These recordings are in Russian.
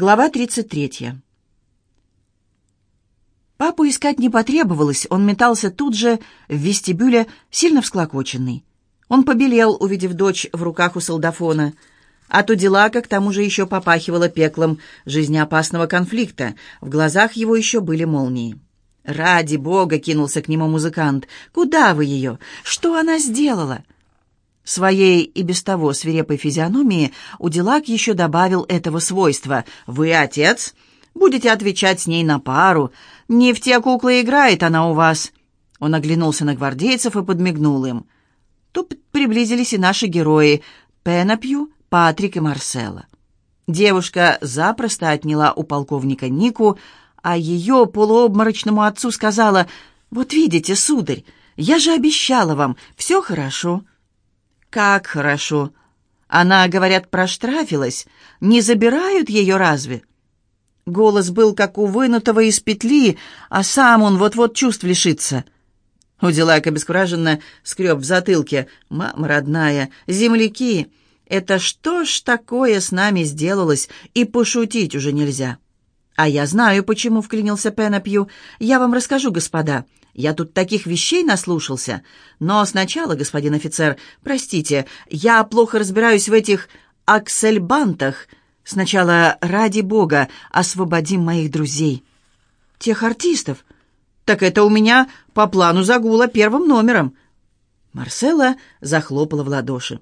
Глава 33. Папу искать не потребовалось, он метался тут же, в вестибюле, сильно всклокоченный. Он побелел, увидев дочь в руках у солдафона. А то дела, как тому же еще попахивало пеклом жизнеопасного конфликта. В глазах его еще были молнии. «Ради бога!» — кинулся к нему музыкант. «Куда вы ее? Что она сделала?» Своей и без того свирепой физиономии Уделак еще добавил этого свойства. «Вы отец? Будете отвечать с ней на пару. Не в те куклы играет она у вас». Он оглянулся на гвардейцев и подмигнул им. Тут приблизились и наши герои — Пенопью, Патрик и Марсела. Девушка запросто отняла у полковника Нику, а ее полуобморочному отцу сказала, «Вот видите, сударь, я же обещала вам, все хорошо». «Как хорошо! Она, говорят, проштрафилась. Не забирают ее разве?» Голос был как у вынутого из петли, а сам он вот-вот чувств лишится. Уделак обескураженно скреб в затылке. «Мама родная, земляки, это что ж такое с нами сделалось, и пошутить уже нельзя?» «А я знаю, почему», — вклинился Пенопью. «Я вам расскажу, господа. Я тут таких вещей наслушался. Но сначала, господин офицер, простите, я плохо разбираюсь в этих аксельбантах. Сначала, ради бога, освободим моих друзей. Тех артистов. Так это у меня по плану загула первым номером. Марсела захлопала в ладоши.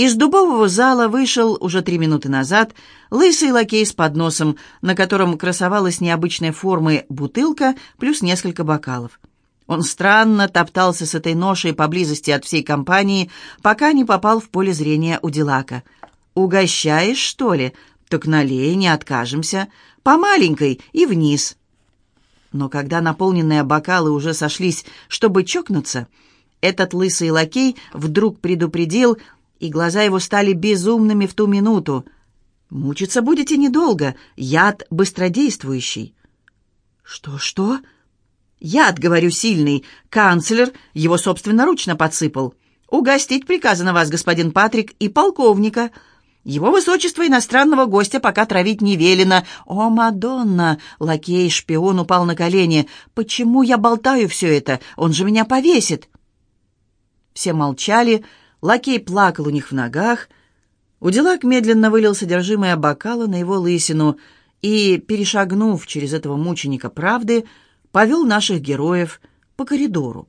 Из дубового зала вышел уже три минуты назад лысый лакей с подносом, на котором красовалась необычной формы бутылка плюс несколько бокалов. Он странно топтался с этой ношей поблизости от всей компании, пока не попал в поле зрения у Дилака. «Угощаешь, что ли? Так налей, не откажемся. По маленькой и вниз». Но когда наполненные бокалы уже сошлись, чтобы чокнуться, этот лысый лакей вдруг предупредил — и глаза его стали безумными в ту минуту. «Мучиться будете недолго, яд быстродействующий». «Что-что?» «Яд, говорю, сильный. Канцлер его собственноручно подсыпал. Угостить приказано вас, господин Патрик, и полковника». Его высочество иностранного гостя пока травить не велено. О, Мадонна! Лакей-шпион упал на колени. Почему я болтаю все это? Он же меня повесит. Все молчали, Лакей плакал у них в ногах. Уделак медленно вылил содержимое бокала на его лысину и, перешагнув через этого мученика правды, повел наших героев по коридору.